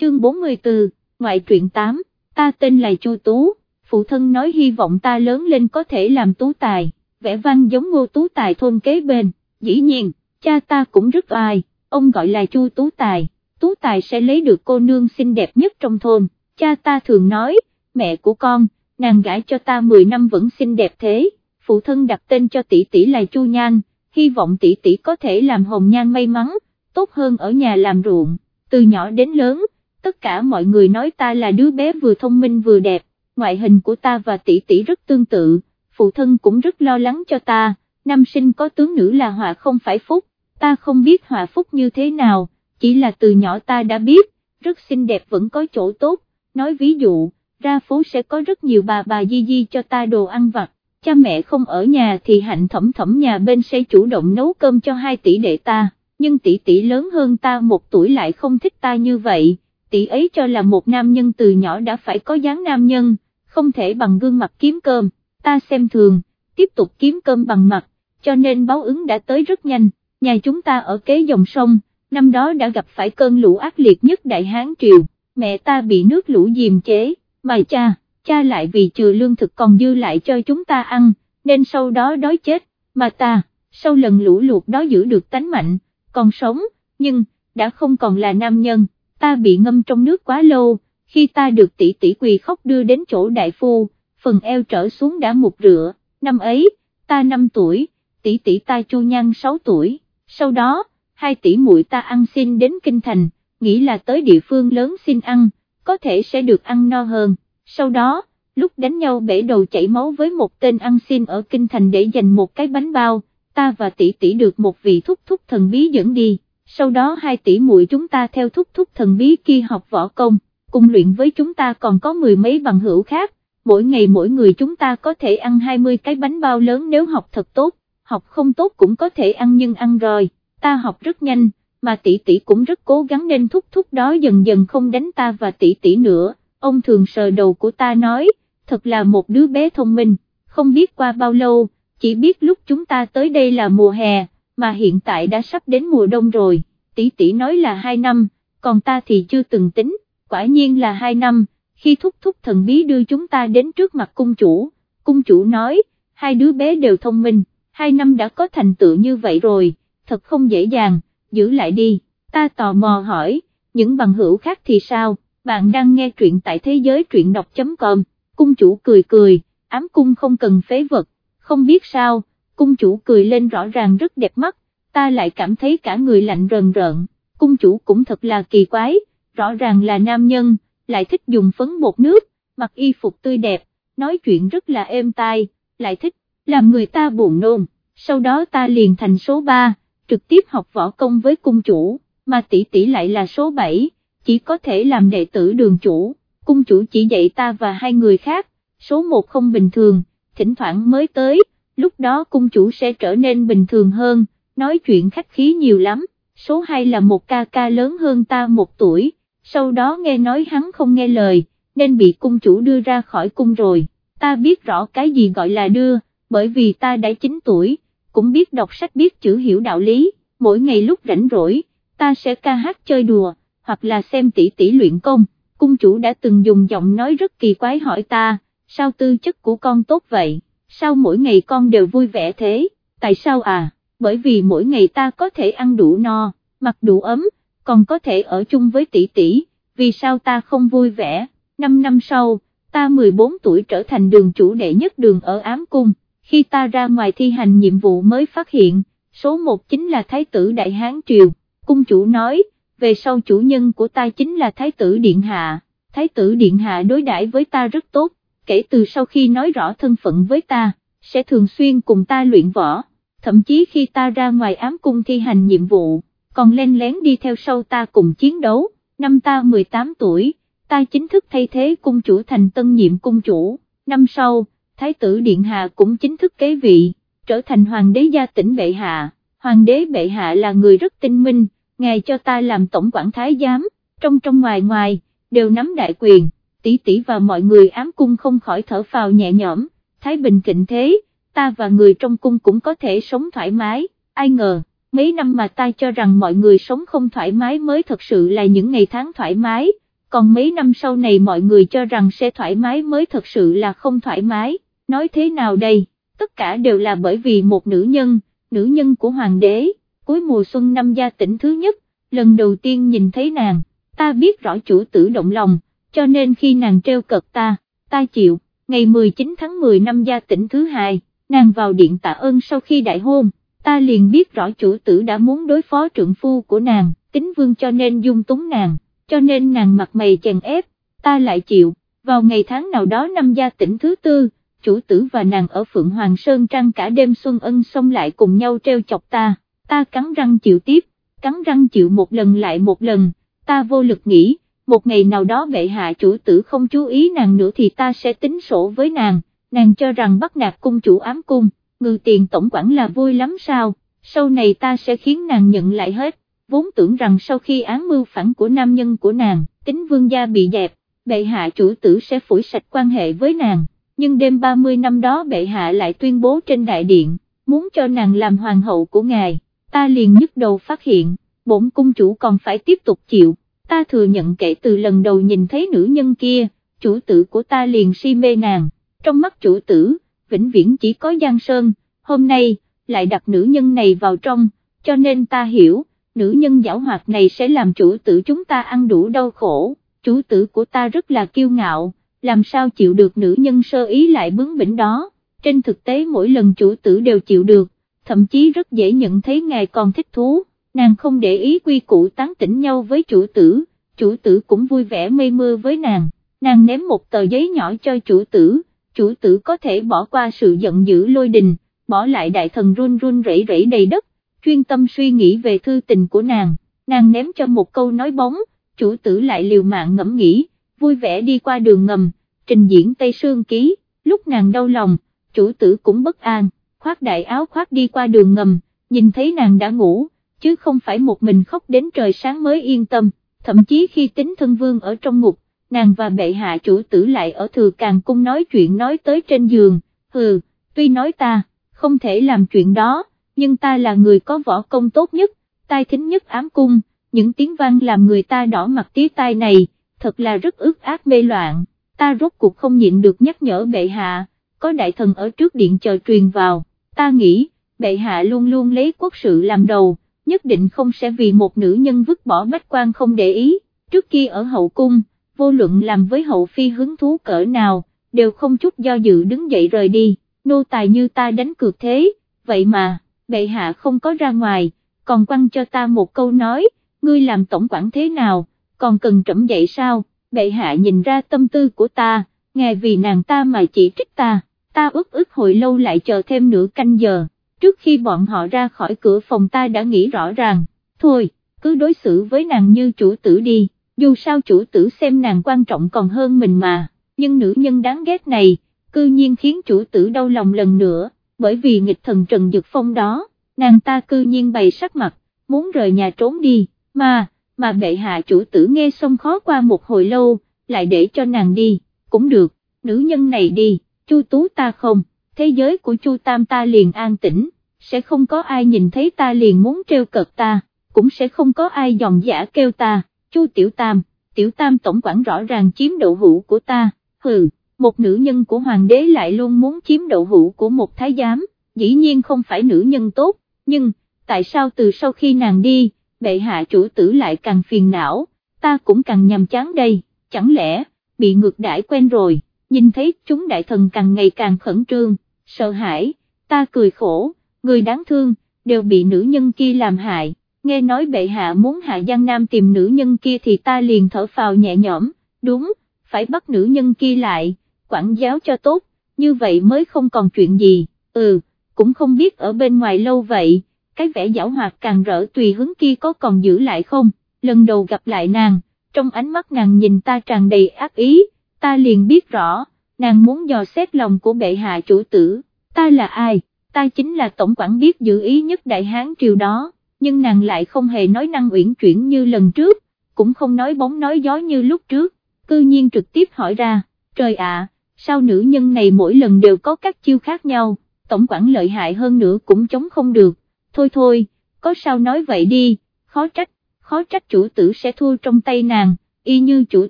chương 44, ngoại truyện 8, ta tên là Chu Tú, phụ thân nói hy vọng ta lớn lên có thể làm tú tài, vẽ văn giống ngô tú tài thôn kế bên, dĩ nhiên, cha ta cũng rất oai, ông gọi là Chu Tú Tài, Tú Tài sẽ lấy được cô nương xinh đẹp nhất trong thôn, cha ta thường nói, mẹ của con, nàng gãi cho ta 10 năm vẫn xinh đẹp thế, phụ thân đặt tên cho tỷ tỷ là Chu Nhan, hy vọng tỷ tỷ có thể làm hồng nhan may mắn, tốt hơn ở nhà làm ruộng, từ nhỏ đến lớn, tất cả mọi người nói ta là đứa bé vừa thông minh vừa đẹp, ngoại hình của ta và tỷ tỷ rất tương tự, phụ thân cũng rất lo lắng cho ta, nam sinh có tướng nữ là họa không phải phúc, ta không biết họa phúc như thế nào, chỉ là từ nhỏ ta đã biết, rất xinh đẹp vẫn có chỗ tốt, nói ví dụ, ra phố sẽ có rất nhiều bà bà di di cho ta đồ ăn vặt, cha mẹ không ở nhà thì hạnh thẩm thẩm nhà bên sẽ chủ động nấu cơm cho hai tỷ đệ ta, nhưng tỷ tỷ lớn hơn ta một tuổi lại không thích ta như vậy, tỷ ấy cho là một nam nhân từ nhỏ đã phải có dáng nam nhân, không thể bằng gương mặt kiếm cơm, ta xem thường, tiếp tục kiếm cơm bằng mặt, cho nên báo ứng đã tới rất nhanh, nhà chúng ta ở kế dòng sông, năm đó đã gặp phải cơn lũ ác liệt nhất Đại Hán Triều, mẹ ta bị nước lũ diềm chế, mà cha, cha lại vì trừ lương thực còn dư lại cho chúng ta ăn, nên sau đó đói chết, mà ta, sau lần lũ lụt đó giữ được tánh mạnh, còn sống, nhưng, đã không còn là nam nhân, ta bị ngâm trong nước quá lâu, khi ta được tỷ tỷ quỳ khóc đưa đến chỗ đại phu, phần eo trở xuống đã mục rửa, năm ấy, ta 5 tuổi, tỷ tỷ ta chu nhan 6 tuổi, sau đó, hai tỷ muội ta ăn xin đến kinh thành, nghĩ là tới địa phương lớn xin ăn, có thể sẽ được ăn no hơn, sau đó, lúc đánh nhau bể đầu chảy máu với một tên ăn xin ở kinh thành để giành một cái bánh bao, ta và tỷ tỷ được một vị thúc thúc thần bí dẫn đi, sau đó hai tỷ muội chúng ta theo thúc thúc thần bí kia học võ công, cùng luyện với chúng ta còn có mười mấy bằng hữu khác, mỗi ngày mỗi người chúng ta có thể ăn 20 cái bánh bao lớn nếu học thật tốt, học không tốt cũng có thể ăn nhưng ăn rồi, ta học rất nhanh, mà tỷ tỷ cũng rất cố gắng nên thúc thúc đó dần dần không đánh ta và tỷ tỷ nữa, ông thường sờ đầu của ta nói, thật là một đứa bé thông minh, không biết qua bao lâu, chỉ biết lúc chúng ta tới đây là mùa hè, mà hiện tại đã sắp đến mùa đông rồi, tỷ tỷ nói là 2 năm, còn ta thì chưa từng tính, quả nhiên là 2 năm, khi thúc thúc thần bí đưa chúng ta đến trước mặt cung chủ, cung chủ nói, hai đứa bé đều thông minh, hai năm đã có thành tựu như vậy rồi, thật không dễ dàng, giữ lại đi, ta tò mò hỏi, những bằng hữu khác thì sao, bạn đang nghe truyện tại thế giới truyện đọc.com, cung chủ cười cười, ám cung không cần phế vật, không biết sao, cung chủ cười lên rõ ràng rất đẹp mắt, ta lại cảm thấy cả người lạnh rần rợn, cung chủ cũng thật là kỳ quái, rõ ràng là nam nhân, lại thích dùng phấn bột nước, mặc y phục tươi đẹp, nói chuyện rất là êm tai, lại thích, làm người ta buồn nôn, sau đó ta liền thành số 3, trực tiếp học võ công với cung chủ, mà tỷ tỷ lại là số 7, chỉ có thể làm đệ tử đường chủ, cung chủ chỉ dạy ta và hai người khác, số 1 không bình thường, thỉnh thoảng mới tới, lúc đó cung chủ sẽ trở nên bình thường hơn, nói chuyện khách khí nhiều lắm, số 2 là một ca ca lớn hơn ta một tuổi, sau đó nghe nói hắn không nghe lời, nên bị cung chủ đưa ra khỏi cung rồi, ta biết rõ cái gì gọi là đưa, bởi vì ta đã 9 tuổi, cũng biết đọc sách biết chữ hiểu đạo lý, mỗi ngày lúc rảnh rỗi, ta sẽ ca hát chơi đùa, hoặc là xem tỷ tỷ luyện công, cung chủ đã từng dùng giọng nói rất kỳ quái hỏi ta, sao tư chất của con tốt vậy, sao mỗi ngày con đều vui vẻ thế, tại sao à, bởi vì mỗi ngày ta có thể ăn đủ no, mặc đủ ấm, còn có thể ở chung với tỷ tỷ, vì sao ta không vui vẻ, 5 năm sau, ta 14 tuổi trở thành đường chủ đệ nhất đường ở ám cung, khi ta ra ngoài thi hành nhiệm vụ mới phát hiện, số 1 chính là Thái tử Đại Hán Triều, cung chủ nói, về sau chủ nhân của ta chính là Thái tử Điện Hạ, Thái tử Điện Hạ đối đãi với ta rất tốt, kể từ sau khi nói rõ thân phận với ta, sẽ thường xuyên cùng ta luyện võ, thậm chí khi ta ra ngoài ám cung thi hành nhiệm vụ, còn len lén đi theo sau ta cùng chiến đấu, năm ta 18 tuổi, ta chính thức thay thế cung chủ thành tân nhiệm cung chủ, năm sau, Thái tử Điện Hạ cũng chính thức kế vị, trở thành hoàng đế gia tỉnh Bệ Hạ, hoàng đế Bệ Hạ là người rất tinh minh, ngài cho ta làm tổng quản thái giám, trong trong ngoài ngoài, đều nắm đại quyền, tỷ tỷ và mọi người ám cung không khỏi thở phào nhẹ nhõm, thái bình thịnh thế, ta và người trong cung cũng có thể sống thoải mái, ai ngờ, mấy năm mà ta cho rằng mọi người sống không thoải mái mới thật sự là những ngày tháng thoải mái, còn mấy năm sau này mọi người cho rằng sẽ thoải mái mới thật sự là không thoải mái, nói thế nào đây, tất cả đều là bởi vì một nữ nhân, nữ nhân của hoàng đế, cuối mùa xuân năm gia tỉnh thứ nhất, lần đầu tiên nhìn thấy nàng, ta biết rõ chủ tử động lòng, cho nên khi nàng treo cợt ta, ta chịu, ngày 19 tháng 10 năm gia tỉnh thứ hai, nàng vào điện tạ ơn sau khi đại hôn, ta liền biết rõ chủ tử đã muốn đối phó trượng phu của nàng, tính vương cho nên dung túng nàng, cho nên nàng mặt mày chèn ép, ta lại chịu, vào ngày tháng nào đó năm gia tỉnh thứ tư, chủ tử và nàng ở Phượng Hoàng Sơn Trăng cả đêm xuân ân xông lại cùng nhau treo chọc ta, ta cắn răng chịu tiếp, cắn răng chịu một lần lại một lần, ta vô lực nghĩ, một ngày nào đó bệ hạ chủ tử không chú ý nàng nữa thì ta sẽ tính sổ với nàng, nàng cho rằng bắt nạt cung chủ ám cung, ngư tiền tổng quản là vui lắm sao, sau này ta sẽ khiến nàng nhận lại hết, vốn tưởng rằng sau khi án mưu phản của nam nhân của nàng, tính vương gia bị dẹp, bệ hạ chủ tử sẽ phủi sạch quan hệ với nàng, nhưng đêm 30 năm đó bệ hạ lại tuyên bố trên đại điện, muốn cho nàng làm hoàng hậu của ngài, ta liền nhức đầu phát hiện, bổn cung chủ còn phải tiếp tục chịu, ta thừa nhận kể từ lần đầu nhìn thấy nữ nhân kia, chủ tử của ta liền si mê nàng, trong mắt chủ tử, vĩnh viễn chỉ có Giang Sơn, hôm nay, lại đặt nữ nhân này vào trong, cho nên ta hiểu, nữ nhân giảo hoạt này sẽ làm chủ tử chúng ta ăn đủ đau khổ, chủ tử của ta rất là kiêu ngạo, làm sao chịu được nữ nhân sơ ý lại bướng bỉnh đó, trên thực tế mỗi lần chủ tử đều chịu được, thậm chí rất dễ nhận thấy ngài còn thích thú, nàng không để ý quy củ tán tỉnh nhau với chủ tử, chủ tử cũng vui vẻ mây mưa với nàng, nàng ném một tờ giấy nhỏ cho chủ tử, chủ tử có thể bỏ qua sự giận dữ lôi đình, bỏ lại đại thần run run rẩy rẩy đầy đất, chuyên tâm suy nghĩ về thư tình của nàng, nàng ném cho một câu nói bóng, chủ tử lại liều mạng ngẫm nghĩ, vui vẻ đi qua đường ngầm, trình diễn Tây Sương Ký, lúc nàng đau lòng, chủ tử cũng bất an, khoác đại áo khoác đi qua đường ngầm, nhìn thấy nàng đã ngủ, chứ không phải một mình khóc đến trời sáng mới yên tâm, thậm chí khi tính thân vương ở trong ngục, nàng và bệ hạ chủ tử lại ở thừa càng cung nói chuyện nói tới trên giường, hừ, tuy nói ta, không thể làm chuyện đó, nhưng ta là người có võ công tốt nhất, tai thính nhất ám cung, những tiếng vang làm người ta đỏ mặt tía tai này, thật là rất ước ác mê loạn, ta rốt cuộc không nhịn được nhắc nhở bệ hạ, có đại thần ở trước điện chờ truyền vào, ta nghĩ, bệ hạ luôn luôn lấy quốc sự làm đầu, nhất định không sẽ vì một nữ nhân vứt bỏ bách quan không để ý, trước kia ở hậu cung, vô luận làm với hậu phi hứng thú cỡ nào, đều không chút do dự đứng dậy rời đi, nô tài như ta đánh cược thế, vậy mà, bệ hạ không có ra ngoài, còn quăng cho ta một câu nói, ngươi làm tổng quản thế nào, còn cần trẫm dậy sao, bệ hạ nhìn ra tâm tư của ta, ngài vì nàng ta mà chỉ trích ta, ta ức ức hồi lâu lại chờ thêm nửa canh giờ, trước khi bọn họ ra khỏi cửa phòng ta đã nghĩ rõ ràng, thôi, cứ đối xử với nàng như chủ tử đi, dù sao chủ tử xem nàng quan trọng còn hơn mình mà, nhưng nữ nhân đáng ghét này, cư nhiên khiến chủ tử đau lòng lần nữa, bởi vì nghịch thần Trần Dực Phong đó, nàng ta cư nhiên bày sắc mặt, muốn rời nhà trốn đi, mà, mà bệ hạ chủ tử nghe xong khó qua một hồi lâu, lại để cho nàng đi, cũng được, nữ nhân này đi, chu tú ta không, thế giới của chu tam ta liền an tĩnh, sẽ không có ai nhìn thấy ta liền muốn treo cợt ta, cũng sẽ không có ai dòng giả kêu ta, chu tiểu tam, tiểu tam tổng quản rõ ràng chiếm đậu hũ của ta, hừ, một nữ nhân của hoàng đế lại luôn muốn chiếm đậu hũ của một thái giám, dĩ nhiên không phải nữ nhân tốt, nhưng, tại sao từ sau khi nàng đi, bệ hạ chủ tử lại càng phiền não, ta cũng càng nhầm chán đây, chẳng lẽ, bị ngược đãi quen rồi, nhìn thấy chúng đại thần càng ngày càng khẩn trương, sợ hãi, ta cười khổ, người đáng thương, đều bị nữ nhân kia làm hại, nghe nói bệ hạ muốn hạ Giang Nam tìm nữ nhân kia thì ta liền thở phào nhẹ nhõm, đúng, phải bắt nữ nhân kia lại, quản giáo cho tốt, như vậy mới không còn chuyện gì, ừ, cũng không biết ở bên ngoài lâu vậy, cái vẻ giảo hoạt càng rỡ tùy hứng kia có còn giữ lại không, lần đầu gặp lại nàng, trong ánh mắt nàng nhìn ta tràn đầy ác ý, ta liền biết rõ, nàng muốn dò xét lòng của bệ hạ chủ tử, ta là ai, ta chính là tổng quản biết giữ ý nhất đại hán triều đó, nhưng nàng lại không hề nói năng uyển chuyển như lần trước, cũng không nói bóng nói gió như lúc trước, cư nhiên trực tiếp hỏi ra, trời ạ, sao nữ nhân này mỗi lần đều có các chiêu khác nhau, tổng quản lợi hại hơn nữa cũng chống không được, thôi thôi, có sao nói vậy đi, khó trách, khó trách chủ tử sẽ thua trong tay nàng, y như chủ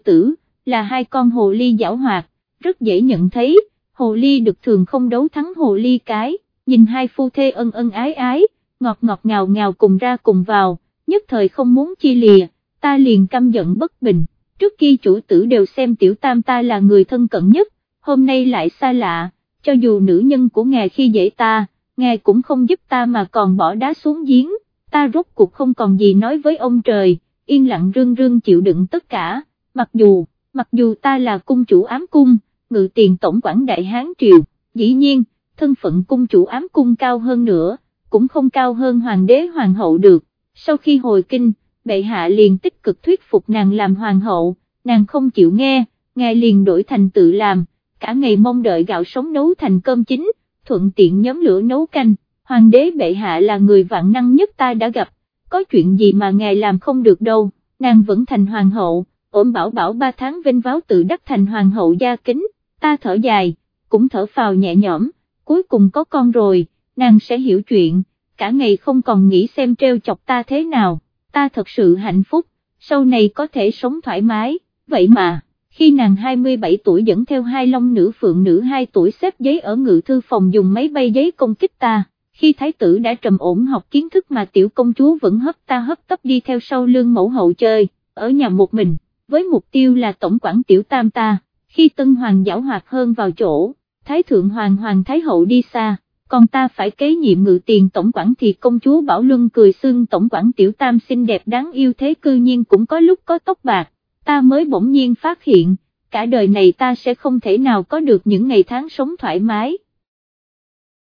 tử, là hai con hồ ly giảo hoạt, rất dễ nhận thấy, hồ ly được thường không đấu thắng hồ ly cái, nhìn hai phu thê ân ân ái ái, ngọt ngọt ngào ngào cùng ra cùng vào, nhất thời không muốn chia lìa, ta liền căm giận bất bình, trước khi chủ tử đều xem tiểu tam ta là người thân cận nhất, hôm nay lại xa lạ, cho dù nữ nhân của ngài khi dễ ta, ngài cũng không giúp ta mà còn bỏ đá xuống giếng, ta rốt cuộc không còn gì nói với ông trời, yên lặng rưng rưng chịu đựng tất cả, mặc dù, mặc dù ta là cung chủ ám cung, ngự tiền tổng quản đại hán triều, dĩ nhiên, thân phận cung chủ ám cung cao hơn nữa, cũng không cao hơn hoàng đế hoàng hậu được, sau khi hồi kinh, bệ hạ liền tích cực thuyết phục nàng làm hoàng hậu, nàng không chịu nghe, ngài liền đổi thành tự làm, cả ngày mong đợi gạo sống nấu thành cơm chính, thuận tiện nhóm lửa nấu canh, hoàng đế bệ hạ là người vạn năng nhất ta đã gặp, có chuyện gì mà ngài làm không được đâu, nàng vẫn thành hoàng hậu, ổn bảo bảo ba tháng vinh váo tự đắc thành hoàng hậu gia kính, ta thở dài, cũng thở phào nhẹ nhõm, cuối cùng có con rồi, nàng sẽ hiểu chuyện, cả ngày không còn nghĩ xem treo chọc ta thế nào, ta thật sự hạnh phúc, sau này có thể sống thoải mái, vậy mà, khi nàng 27 tuổi dẫn theo hai long nữ phượng nữ 2 tuổi xếp giấy ở ngự thư phòng dùng máy bay giấy công kích ta, khi thái tử đã trầm ổn học kiến thức mà tiểu công chúa vẫn hấp ta hấp tấp đi theo sau lương mẫu hậu chơi, ở nhà một mình, với mục tiêu là tổng quản tiểu tam ta, khi tân hoàng giảo hoạt hơn vào chỗ, thái thượng hoàng hoàng thái hậu đi xa còn ta phải kế nhiệm ngự tiền tổng quản thì công chúa Bảo Luân cười xương tổng quản tiểu tam xinh đẹp đáng yêu thế cư nhiên cũng có lúc có tóc bạc, ta mới bỗng nhiên phát hiện, cả đời này ta sẽ không thể nào có được những ngày tháng sống thoải mái.